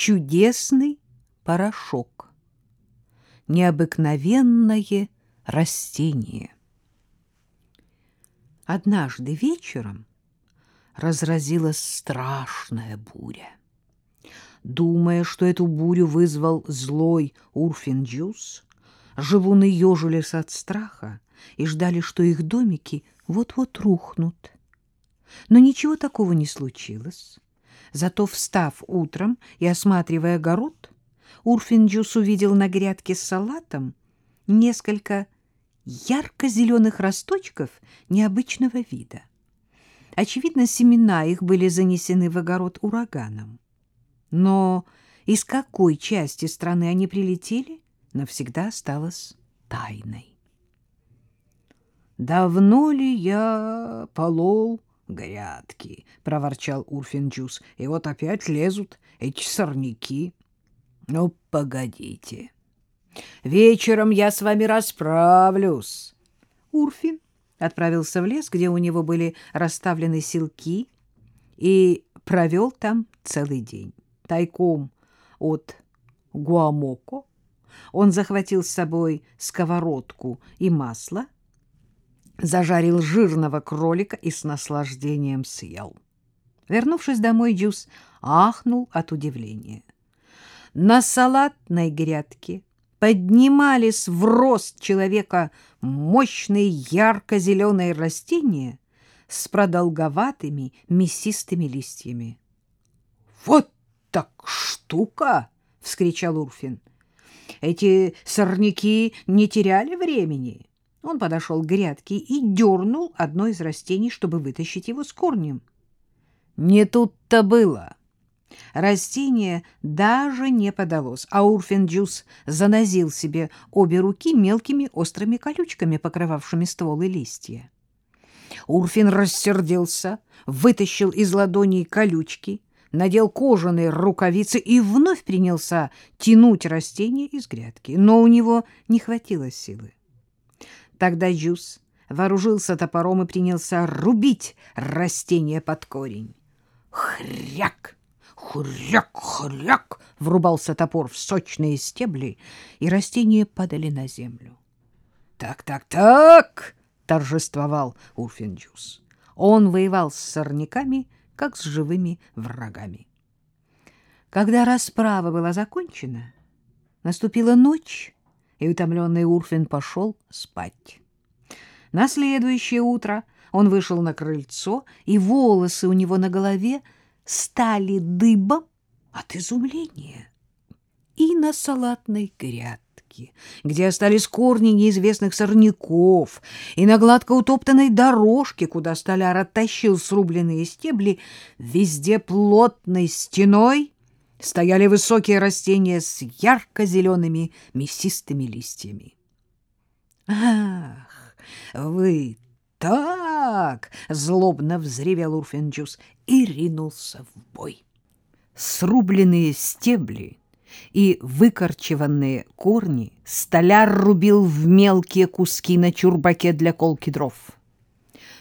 чудесный порошок. Необыкновенное растение. Однажды вечером разразилась страшная буря. Думая, что эту бурю вызвал злой Урфинджус, живуны ежились от страха и ждали, что их домики вот-вот рухнут. Но ничего такого не случилось. Зато, встав утром и осматривая огород, Урфинджус увидел на грядке с салатом несколько ярко-зеленых росточков необычного вида. Очевидно, семена их были занесены в огород ураганом. Но из какой части страны они прилетели, навсегда осталось тайной. «Давно ли я полол грядки?» — проворчал Урфинджус. «И вот опять лезут эти сорняки. Ну, погодите. Вечером я с вами расправлюсь». Урфин отправился в лес, где у него были расставлены селки, и провел там целый день. Тайком от Гуамоко он захватил с собой сковородку и масло, зажарил жирного кролика и с наслаждением съел. Вернувшись домой, Дюс ахнул от удивления. На салатной грядке поднимались в рост человека мощные ярко-зеленые растения с продолговатыми мясистыми листьями. — Вот так штука! — вскричал Урфин. — Эти сорняки не теряли времени. Он подошел к грядке и дернул одно из растений, чтобы вытащить его с корнем. Не тут-то было. Растение даже не подалось, а Урфинджус занозил себе обе руки мелкими острыми колючками, покрывавшими ствол и листья. Урфин рассердился, вытащил из ладоней колючки, надел кожаные рукавицы и вновь принялся тянуть растение из грядки, но у него не хватило силы. Тогда Джус вооружился топором и принялся рубить растение под корень. Хряк! Хряк, хряк! Врубался топор в сочные стебли, и растения падали на землю. Так, так, так! торжествовал Урфинджус. Он воевал с сорняками, как с живыми врагами. Когда расправа была закончена, наступила ночь, и утомленный Урфин пошел спать. На следующее утро он вышел на крыльцо, и волосы у него на голове стали дыбом от изумления. И на салатной грядке, где остались корни неизвестных сорняков, и на гладко утоптанной дорожке, куда столяр оттащил срубленные стебли, везде плотной стеной стояли высокие растения с ярко-зелеными мясистыми листьями. «Ах, вы так!» — злобно взревел Урфинджус и ринулся в бой. Срубленные стебли и выкорчеванные корни столяр рубил в мелкие куски на чурбаке для колки дров.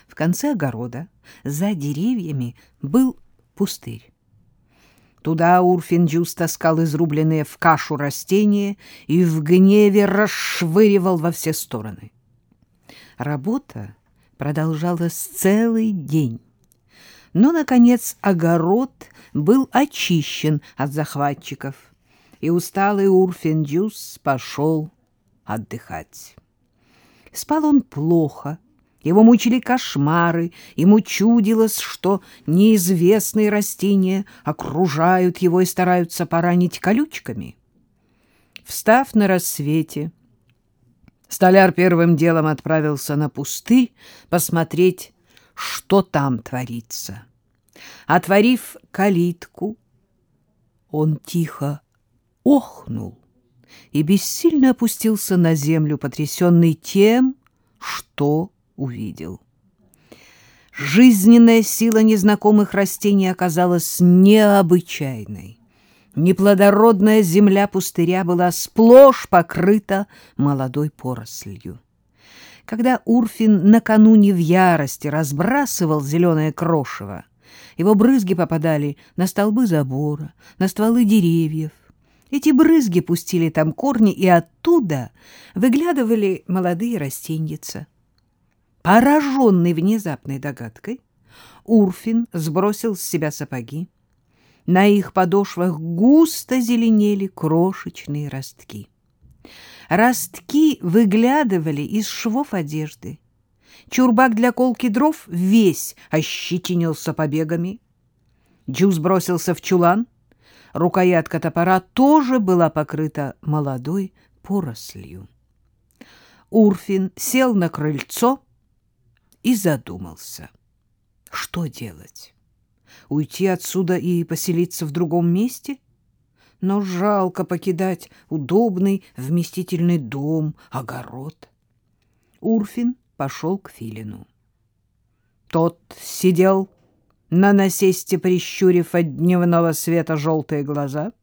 В конце огорода, за деревьями, был пустырь. Туда Урфинджус таскал изрубленные в кашу растения и в гневе расшвыривал во все стороны. Работа продолжалась целый день. Но, наконец, огород был очищен от захватчиков, и усталый Урфинджус пошел отдыхать. Спал он плохо, его мучили кошмары, ему чудилось, что неизвестные растения окружают его и стараются поранить колючками. Встав на рассвете, столяр первым делом отправился на пустырь посмотреть, что там творится. Отворив калитку, он тихо охнул и бессильно опустился на землю, потрясенный тем, что увидел. Жизненная сила незнакомых растений оказалась необычайной. Неплодородная земля пустыря была сплошь покрыта молодой порослью. Когда Урфин накануне в ярости разбрасывал зеленое крошево, Его брызги попадали на столбы забора, на стволы деревьев. Эти брызги пустили там корни, и оттуда выглядывали молодые растеньица. Пораженный внезапной догадкой, Урфин сбросил с себя сапоги. На их подошвах густо зеленели крошечные ростки. Ростки выглядывали из швов одежды. Чурбак для колки дров весь ощетинился побегами. Джуз бросился в чулан. Рукоятка топора тоже была покрыта молодой порослью. Урфин сел на крыльцо и задумался. Что делать? Уйти отсюда и поселиться в другом месте? Но жалко покидать удобный вместительный дом, огород. Урфин пошел к Филину. Тот сидел на насесте, прищурив от дневного света желтые глаза.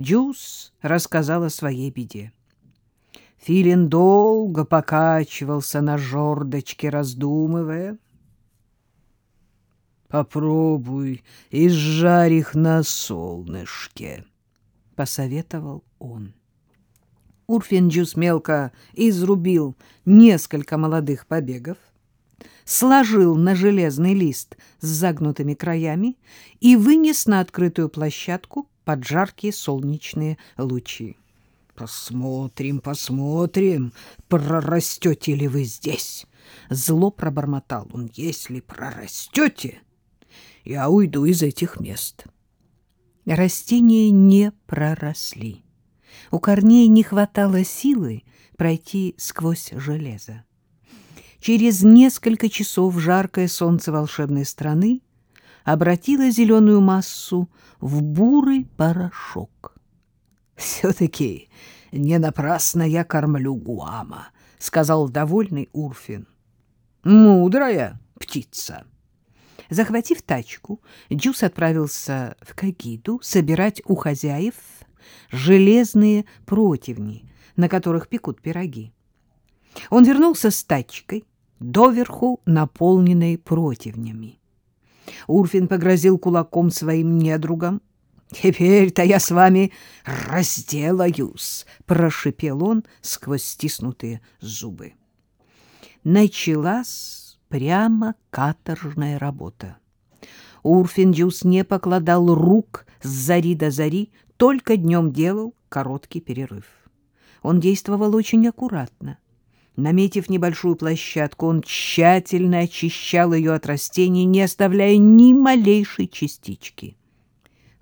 Джуз рассказал о своей беде. Филин долго покачивался на жердочке, раздумывая. «Попробуй изжарь их на солнышке», — посоветовал он. Урфинджус мелко изрубил несколько молодых побегов, сложил на железный лист с загнутыми краями и вынес на открытую площадку под жаркие солнечные лучи. «Посмотрим, посмотрим, прорастете ли вы здесь!» Зло пробормотал он. «Если прорастете, я уйду из этих мест». Растения не проросли. У корней не хватало силы пройти сквозь железо. Через несколько часов жаркое солнце волшебной страны обратило зеленую массу в бурый порошок. «Все-таки не напрасно я кормлю Гуама», — сказал довольный Урфин. «Мудрая птица». Захватив тачку, Джус отправился в Кагиду собирать у хозяев железные противни, на которых пекут пироги. Он вернулся с тачкой, доверху наполненной противнями. Урфин погрозил кулаком своим недругам. «Теперь-то я с вами разделаюсь», — прошипел он сквозь стиснутые зубы. Началась прямо каторжная работа. Урфиндюс не покладал рук с зари до зари, только днем делал короткий перерыв. Он действовал очень аккуратно. Наметив небольшую площадку, он тщательно очищал ее от растений, не оставляя ни малейшей частички.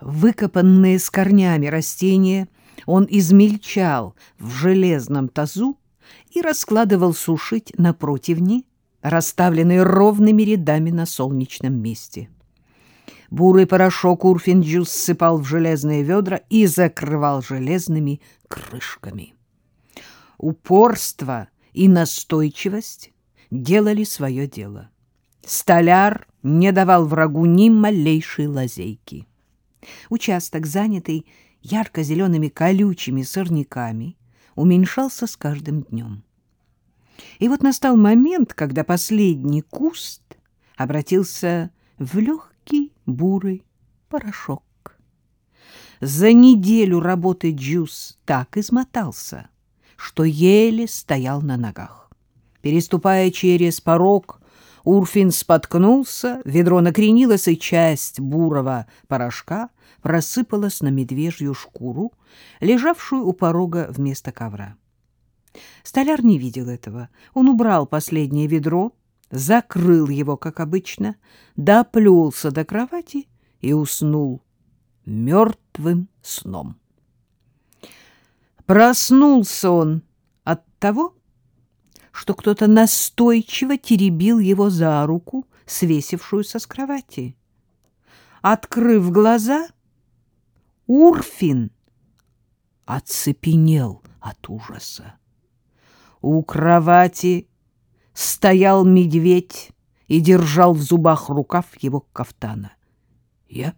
Выкопанные с корнями растения он измельчал в железном тазу и раскладывал сушить на противни, расставленные ровными рядами на солнечном месте. Бурый порошок Урфинджус ссыпал в железные ведра и закрывал железными крышками. Упорство и настойчивость делали свое дело. Столяр не давал врагу ни малейшей лазейки. Участок, занятый ярко-зелеными колючими сорняками, уменьшался с каждым днем. И вот настал момент, когда последний куст обратился в легкий бурый порошок. За неделю работы Джус так измотался, что еле стоял на ногах. Переступая через порог, Урфин споткнулся, ведро накренилось, и часть бурого порошка просыпалась на медвежью шкуру, лежавшую у порога вместо ковра. Столяр не видел этого. Он убрал последнее ведро, закрыл его, как обычно, доплелся до кровати и уснул мертвым сном. Проснулся он от того, что кто-то настойчиво теребил его за руку, свесившуюся с кровати. Открыв глаза, Урфин оцепенел от ужаса. У кровати стоял медведь и держал в зубах рукав его кафтана. «Я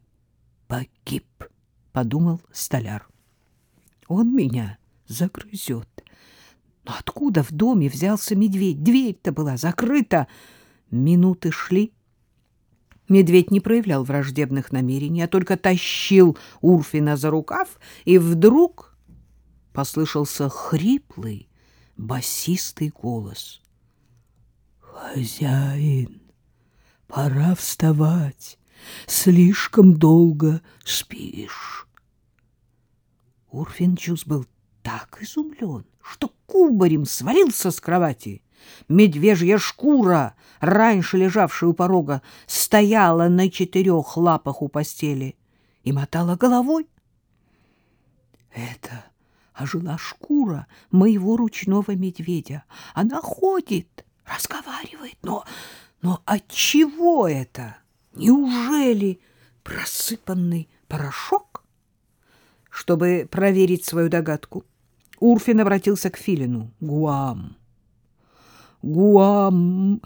погиб», — подумал столяр. «Он меня загрызет». Но откуда в доме взялся медведь? Дверь-то была закрыта. Минуты шли. Медведь не проявлял враждебных намерений, а только тащил Урфина за рукав, и вдруг послышался хриплый, басистый голос. «Хозяин, пора вставать, слишком долго спишь». Урфин Чус был так изумлен, что кубарем свалился с кровати. Медвежья шкура, раньше лежавшая у порога, стояла на четырех лапах у постели и мотала головой. Это ожила шкура моего ручного медведя. Она ходит, разговаривает, но, но от чего это? Неужели просыпанный порошок? Чтобы проверить свою догадку, Урфин обратился к Филину. Гуам. Гуам.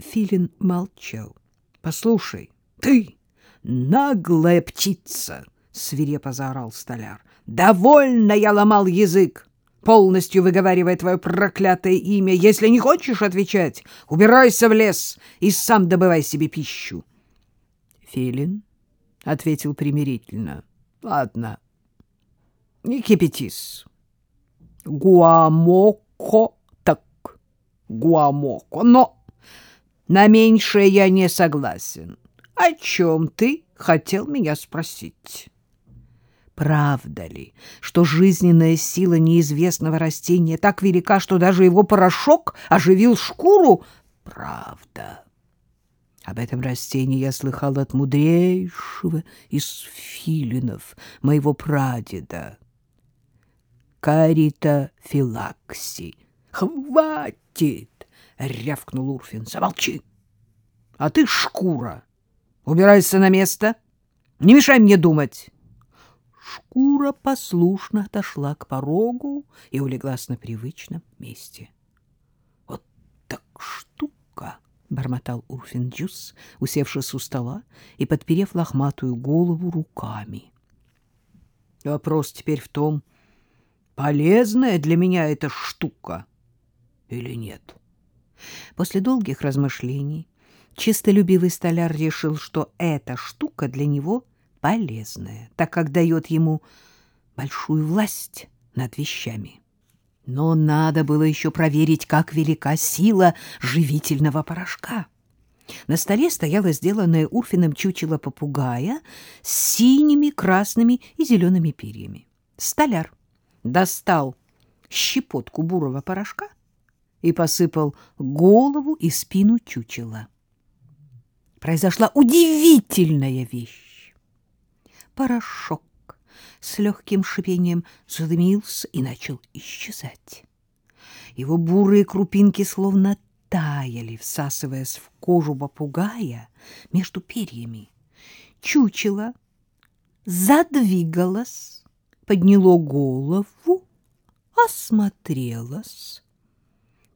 Филин молчал. Послушай, ты наглая птица, свирепо заорал столяр. Довольно я ломал язык, полностью выговаривая твое проклятое имя. Если не хочешь отвечать, убирайся в лес и сам добывай себе пищу. Филин ответил примирительно. Ладно, не кипятись. Гуамоко Гуамоко, но на меньшее я не согласен. О чем ты хотел меня спросить? Правда ли, что жизненная сила неизвестного растения так велика, что даже его порошок оживил шкуру? Правда. Об этом растении я слыхал от мудрейшего из филинов, моего прадеда. Карита филакси. Хватит! Хватит! — рявкнул Урфин. — Замолчи! А ты шкура! Убирайся на место! Не мешай мне думать! Шкура послушно отошла к порогу и улеглась на привычном месте. — Вот так штука! — бормотал Урфин Джус, усевшись у стола и подперев лохматую голову руками. — Вопрос теперь в том, полезная для меня эта штука — или нет. После долгих размышлений чистолюбивый столяр решил, что эта штука для него полезная, так как дает ему большую власть над вещами. Но надо было еще проверить, как велика сила живительного порошка. На столе стояло сделанное Урфином чучело попугая с синими, красными и зелеными перьями. Столяр достал щепотку бурого порошка и посыпал голову и спину чучела. Произошла удивительная вещь. Порошок с легким шипением задымился и начал исчезать. Его бурые крупинки словно таяли, всасываясь в кожу попугая между перьями. Чучело задвигалось, подняло голову, осмотрелось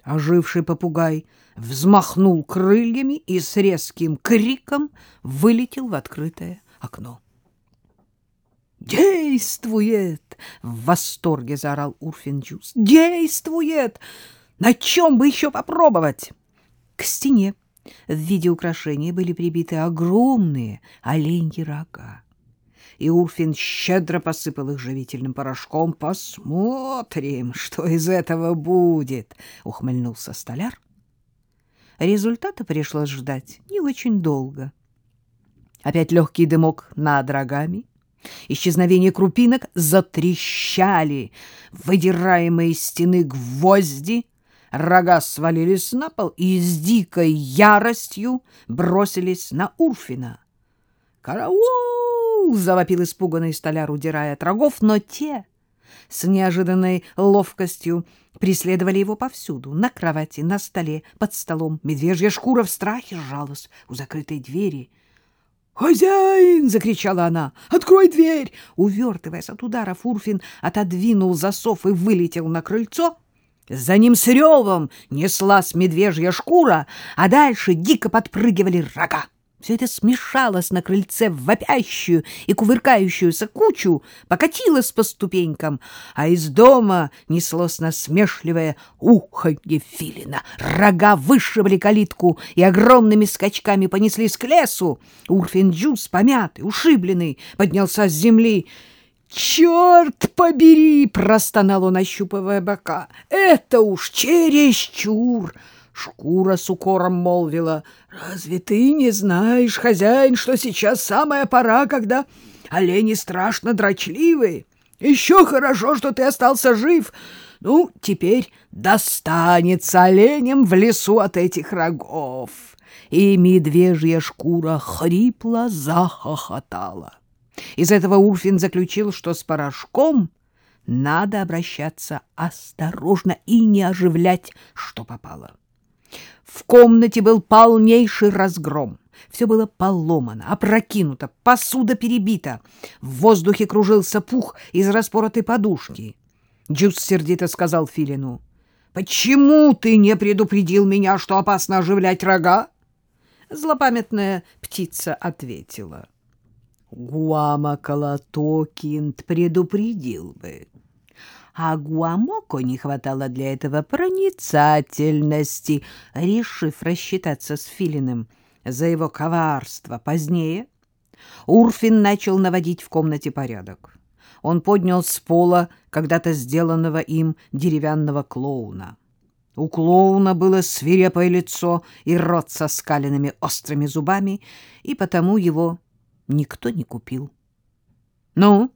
Оживший попугай взмахнул крыльями и с резким криком вылетел в открытое окно. «Действует!» — в восторге заорал Урфинджус. «Действует! На чем бы еще попробовать?» К стене в виде украшения были прибиты огромные оленьи рога и Урфин щедро посыпал их живительным порошком. «Посмотрим, что из этого будет», — ухмыльнулся столяр. Результата пришлось ждать не очень долго. Опять легкий дымок над рогами. Исчезновение крупинок затрещали, выдираемые из стены гвозди. Рога свалились на пол и с дикой яростью бросились на Урфина. «Караул!» Завопил испуганный столяр, удирая от рогов, но те с неожиданной ловкостью преследовали его повсюду, на кровати, на столе, под столом. Медвежья шкура в страхе сжалась у закрытой двери. «Хозяин!» — закричала она. «Открой дверь!» Увертываясь от удара, Фурфин отодвинул засов и вылетел на крыльцо. За ним с ревом неслась медвежья шкура, а дальше дико подпрыгивали рога. Все это смешалось на крыльце в вопящую и кувыркающуюся кучу, покатилось по ступенькам, а из дома неслось насмешливое уханье филина. Рога вышибли калитку и огромными скачками понеслись к лесу. Урфин Джуз, помятый, ушибленный, поднялся с земли. «Черт побери!» — простонал он, ощупывая бока. «Это уж чересчур!» Шкура с укором молвила. «Разве ты не знаешь, хозяин, что сейчас самая пора, когда олени страшно дрочливые? Еще хорошо, что ты остался жив. Ну, теперь достанется оленям в лесу от этих рогов». И медвежья шкура хрипло захохотала. Из этого Урфин заключил, что с порошком надо обращаться осторожно и не оживлять, что попало. В комнате был полнейший разгром. Все было поломано, опрокинуто, посуда перебита. В воздухе кружился пух из распоротой подушки. Джус сердито сказал Филину. «Почему ты не предупредил меня, что опасно оживлять рога?» Злопамятная птица ответила. «Гуама Калатокинт предупредил бы» а Гуамоко не хватало для этого проницательности, решив рассчитаться с Филиным за его коварство. Позднее Урфин начал наводить в комнате порядок. Он поднял с пола когда-то сделанного им деревянного клоуна. У клоуна было свирепое лицо и рот со скаленными острыми зубами, и потому его никто не купил. — Ну, —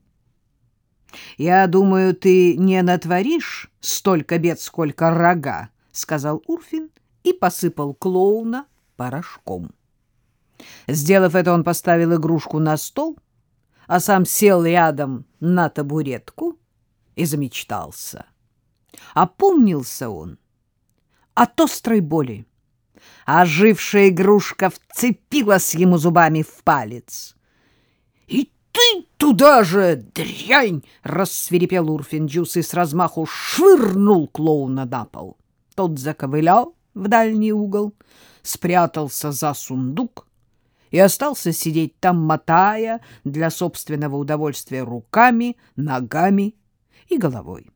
Я думаю, ты не натворишь столько бед, сколько рога, — сказал Урфин и посыпал клоуна порошком. Сделав это, он поставил игрушку на стол, а сам сел рядом на табуретку и замечтался. Опомнился он от острой боли. Ожившая игрушка вцепилась ему зубами в палец. И ты туда же, дрянь! — рассверепел Урфинджус и с размаху швырнул клоуна на пол. Тот заковылял в дальний угол, спрятался за сундук и остался сидеть там, мотая для собственного удовольствия руками, ногами и головой.